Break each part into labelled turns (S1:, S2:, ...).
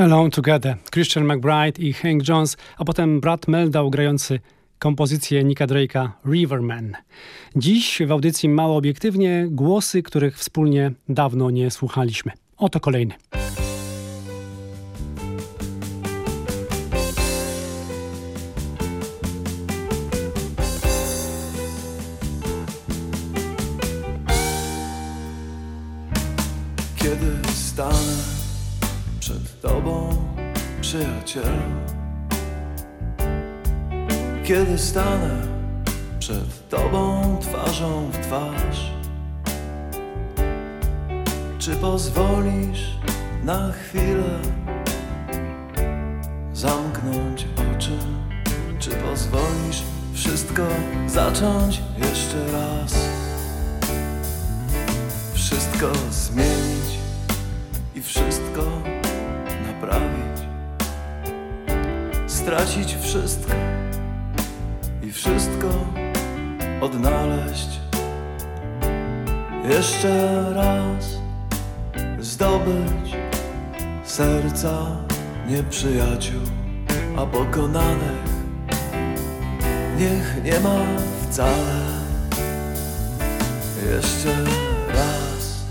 S1: Alone Together, Christian McBride i Hank Jones, a potem Brad Meldau grający kompozycję Nika Drake'a Riverman. Dziś w audycji Mało Obiektywnie głosy, których wspólnie dawno nie słuchaliśmy. Oto kolejny.
S2: Kiedy stanę przed Tobą twarzą w twarz Czy pozwolisz na chwilę zamknąć oczy? Czy pozwolisz wszystko zacząć jeszcze raz? Wszystko zmienić i wszystko naprawić Stracić wszystko wszystko odnaleźć. Jeszcze raz zdobyć serca nieprzyjaciół, a pokonanych niech nie ma wcale. Jeszcze raz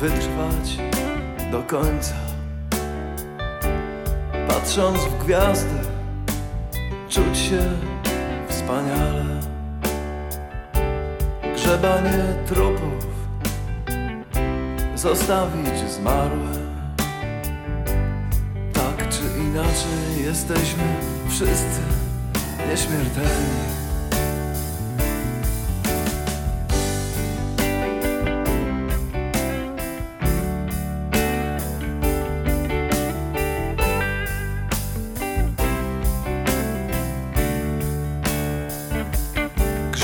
S2: wytrwać do końca Patrząc w gwiazdy, czuć się wspaniale. Grzebanie trupów zostawić zmarłe. Tak czy inaczej jesteśmy wszyscy nieśmiertelni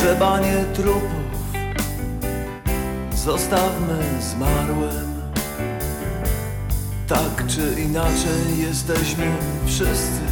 S2: Grzebanie trupów. Zostawmy zmarłym. Tak czy inaczej jesteśmy wszyscy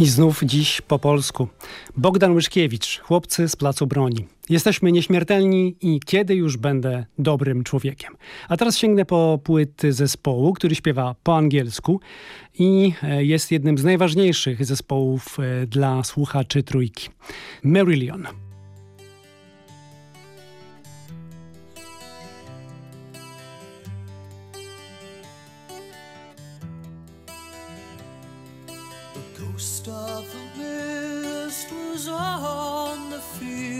S1: I znów dziś po polsku. Bogdan Łyszkiewicz, chłopcy z Placu Broni. Jesteśmy nieśmiertelni i kiedy już będę dobrym człowiekiem. A teraz sięgnę po płyty zespołu, który śpiewa po angielsku i e, jest jednym z najważniejszych zespołów e, dla słuchaczy trójki. Marillion.
S3: On the field,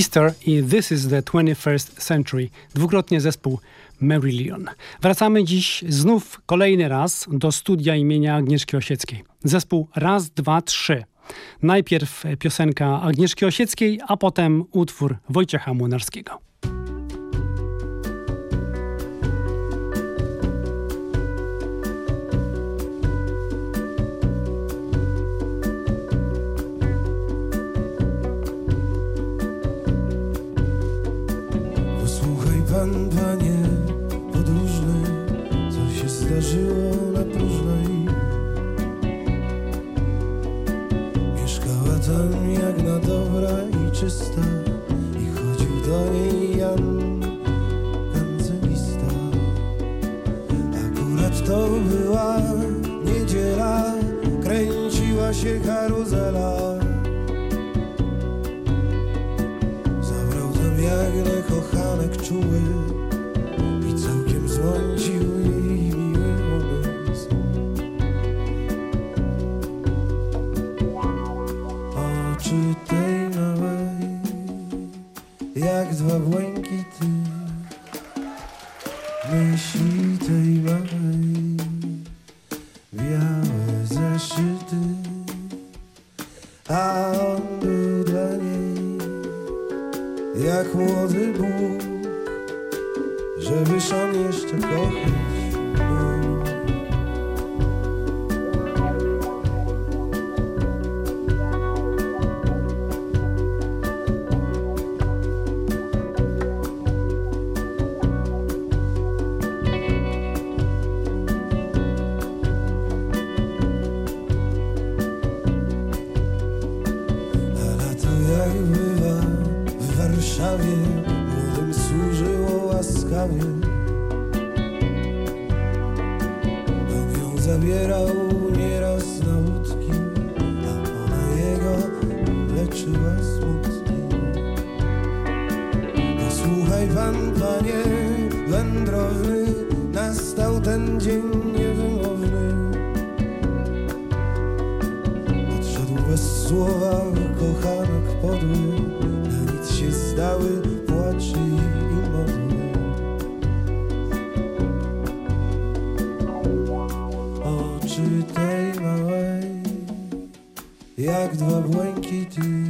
S1: Sister i This is the 21st Century, dwukrotnie zespół Marillion. Wracamy dziś znów kolejny raz do studia imienia Agnieszki Osieckiej. Zespół Raz, Dwa, Trzy. Najpierw piosenka Agnieszki Osieckiej, a potem utwór Wojciecha Młynarskiego.
S4: pan, panie wędrowny, nastał ten dzień niewymowny. Podszedł bez słowa kochanek podły, na nic się zdały płaczy i modły. Oczy tej małej, jak dwa błękity.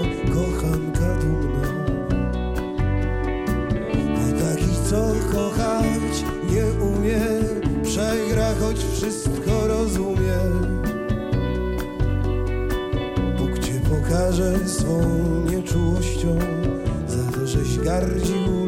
S4: wszystko rozumie. Bóg cię pokaże swą nieczułością za to, żeś gardził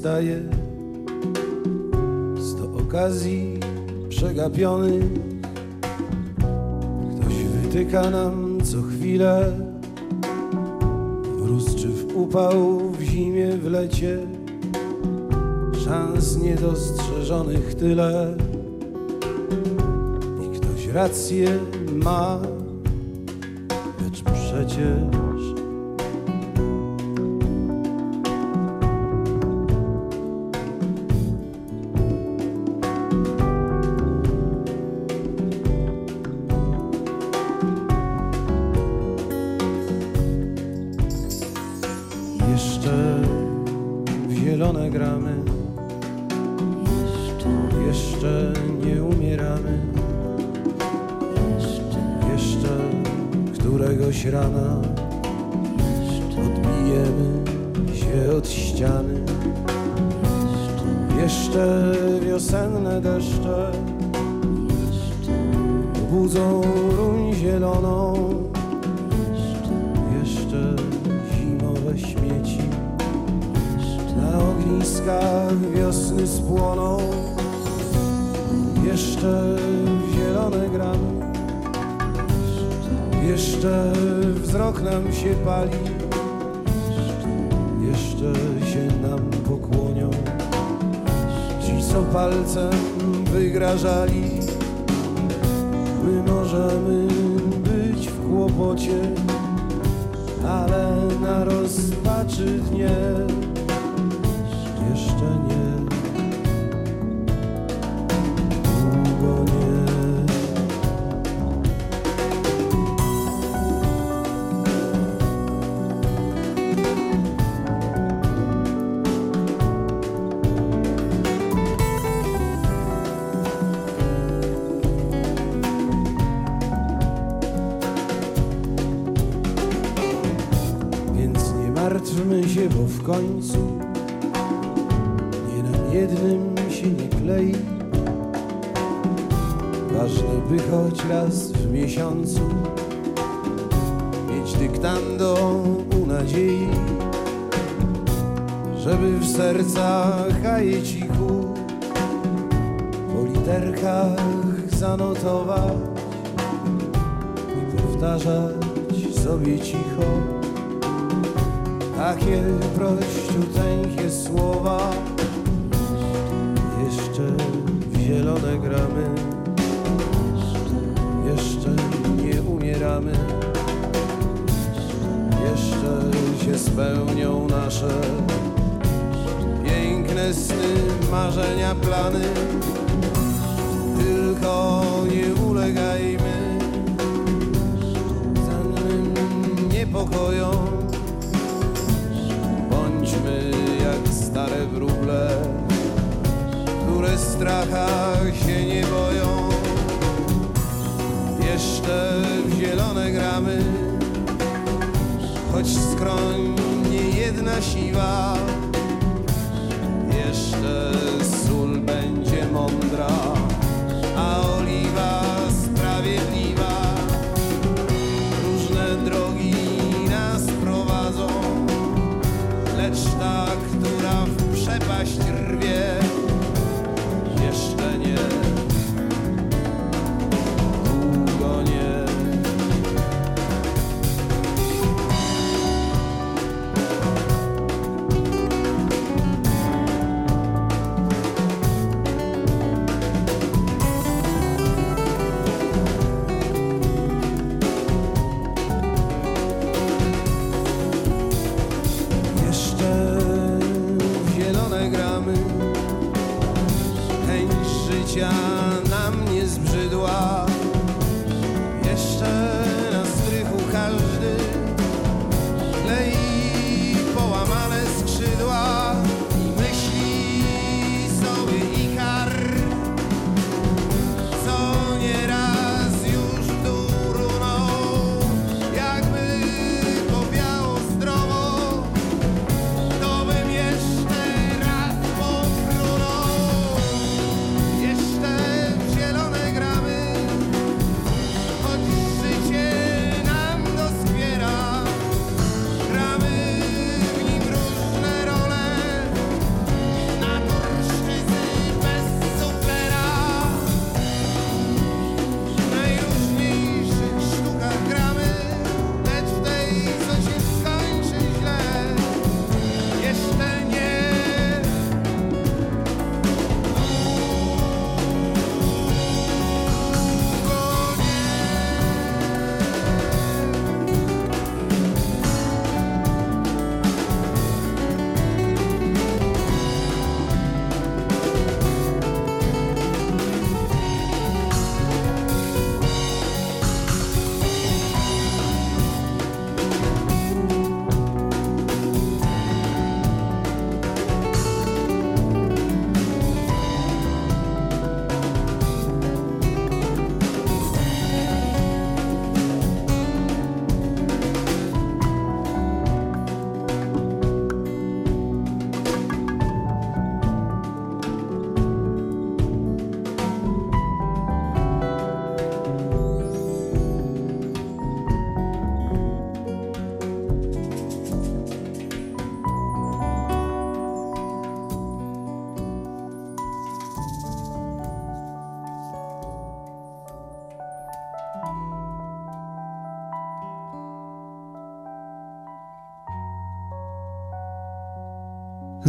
S4: staje Sto okazji przegapionych Ktoś wytyka nam co chwilę, W czy w upał, w zimie, w lecie. Szans niedostrzeżonych tyle. I ktoś rację ma. nam się pali, jeszcze się nam pokłonią. Ci, co palcem wygrażali, my możemy być w kłopocie, ale na rozpaczy dnie jeszcze nie. strachach się nie boją. Jeszcze w zielone gramy, choć skroń nie jedna siła. Jeszcze sól będzie mądra.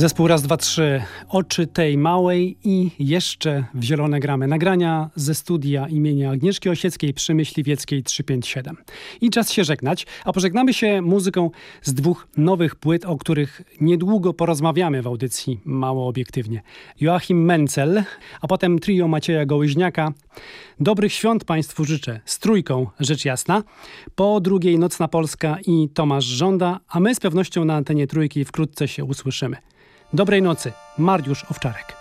S1: Zespół raz, dwa, trzy. Oczy tej małej i jeszcze w zielone gramy. Nagrania ze studia imienia Agnieszki Osieckiej przy Myśliwieckiej 357. I czas się żegnać, a pożegnamy się muzyką z dwóch nowych płyt, o których niedługo porozmawiamy w audycji Mało Obiektywnie. Joachim Mencel, a potem trio Macieja Gołyźniaka. Dobrych świąt Państwu życzę z trójką, rzecz jasna. Po drugiej Nocna Polska i Tomasz Żąda, a my z pewnością na antenie trójki wkrótce się usłyszymy. Dobrej nocy, Mariusz Owczarek.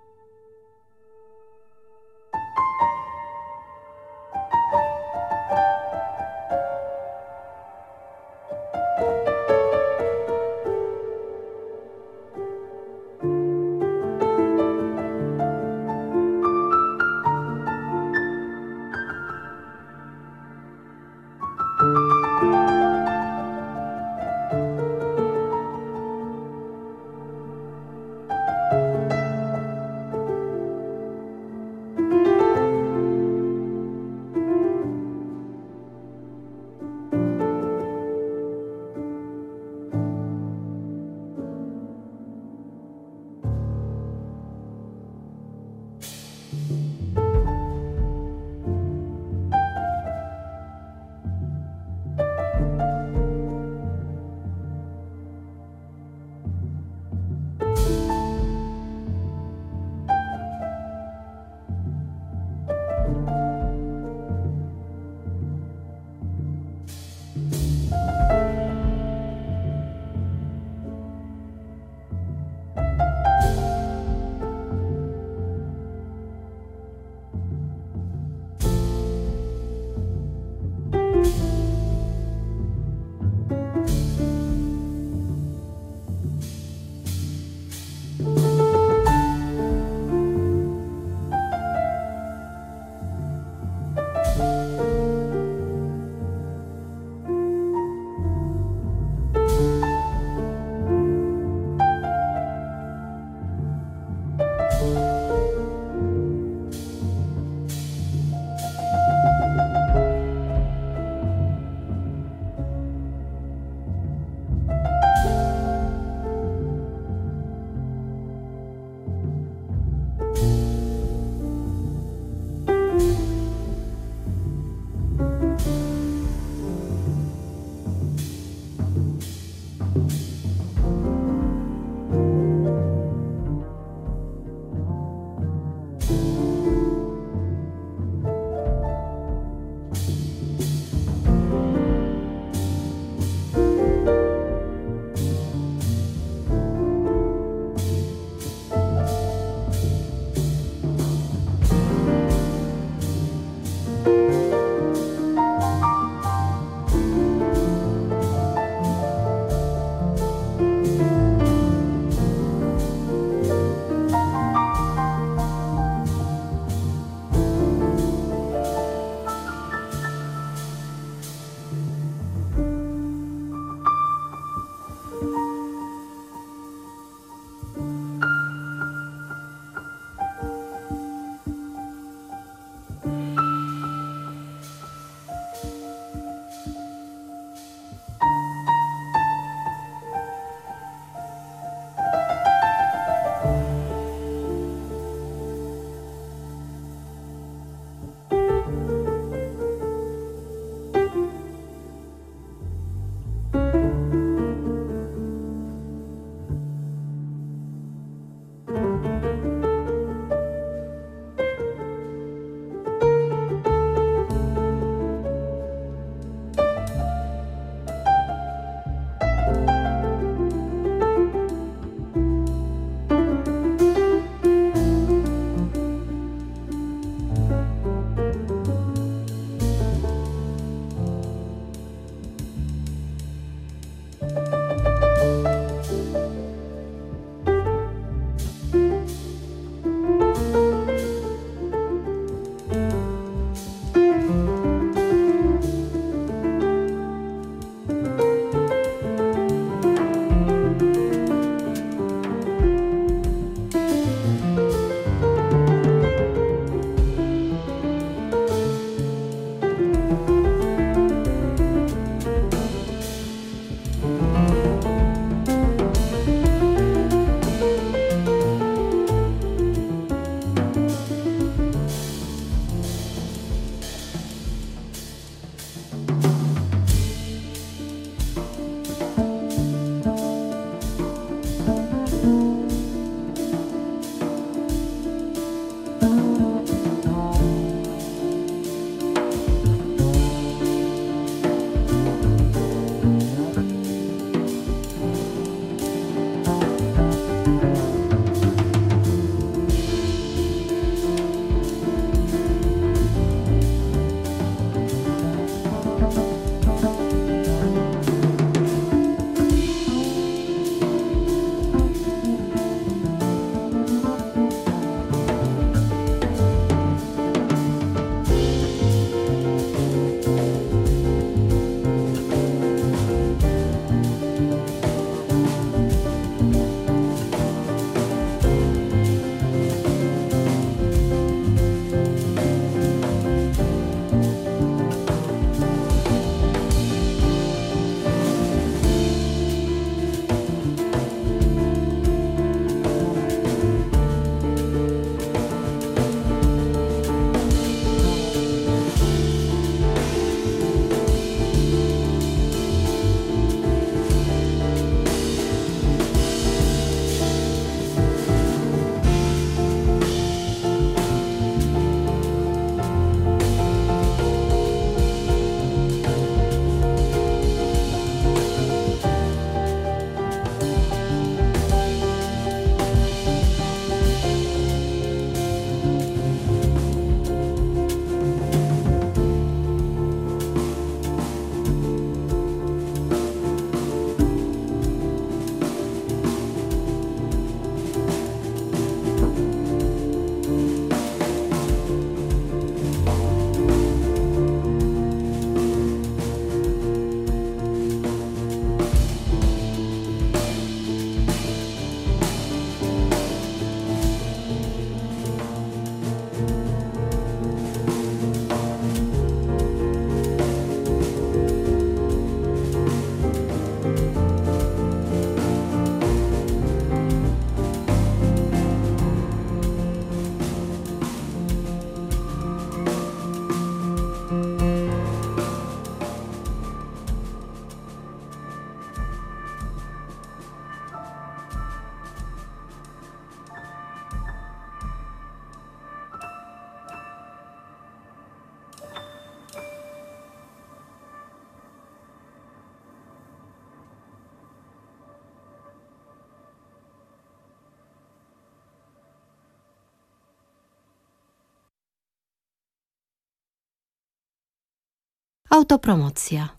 S5: Autopromocja.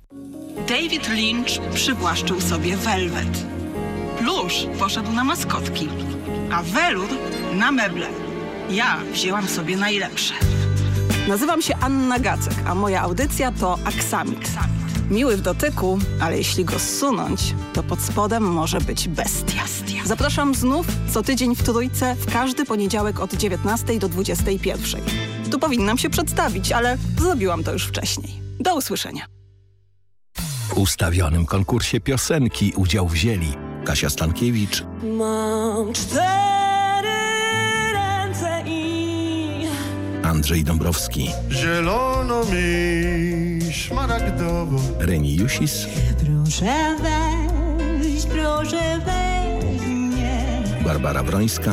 S6: David Lynch przywłaszczył sobie Velvet. Plusz poszedł na maskotki, a Velur na meble. Ja wzięłam sobie najlepsze. Nazywam się Anna Gacek, a moja audycja to Aksamit. Miły w dotyku, ale jeśli go zsunąć, to pod spodem może być bestia. Zapraszam znów co tydzień w Trójce w każdy poniedziałek od 19 do 21. Tu powinnam się przedstawić, ale zrobiłam to już wcześniej. Do usłyszenia.
S7: W ustawionym konkursie piosenki udział wzięli Kasia Stankiewicz,
S3: Mam cztery ręce i
S7: Andrzej Dąbrowski,
S8: Zielono mi, szmaragdowo
S7: Reni Jusis,
S3: proszę weź, proszę weź mnie.
S7: Barbara Brońska,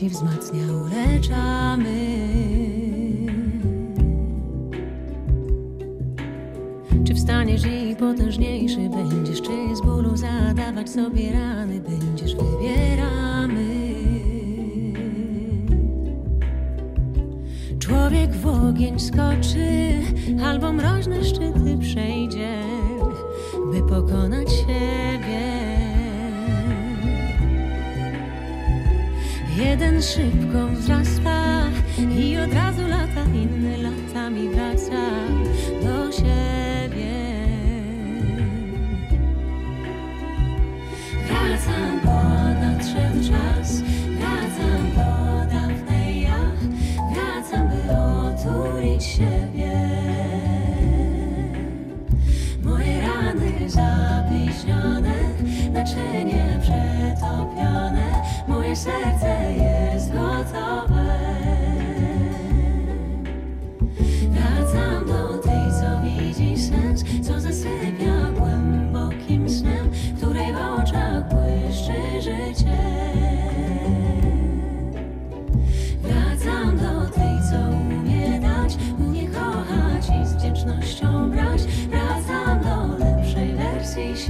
S3: Jeeves maakt het